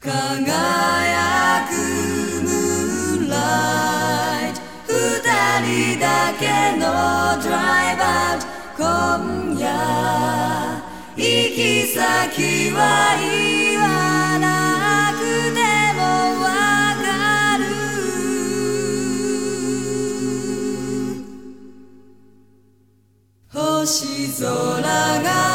輝くムーンライト。二人だけのドライバウト今夜。行き先は言わなくてもわかる。星空が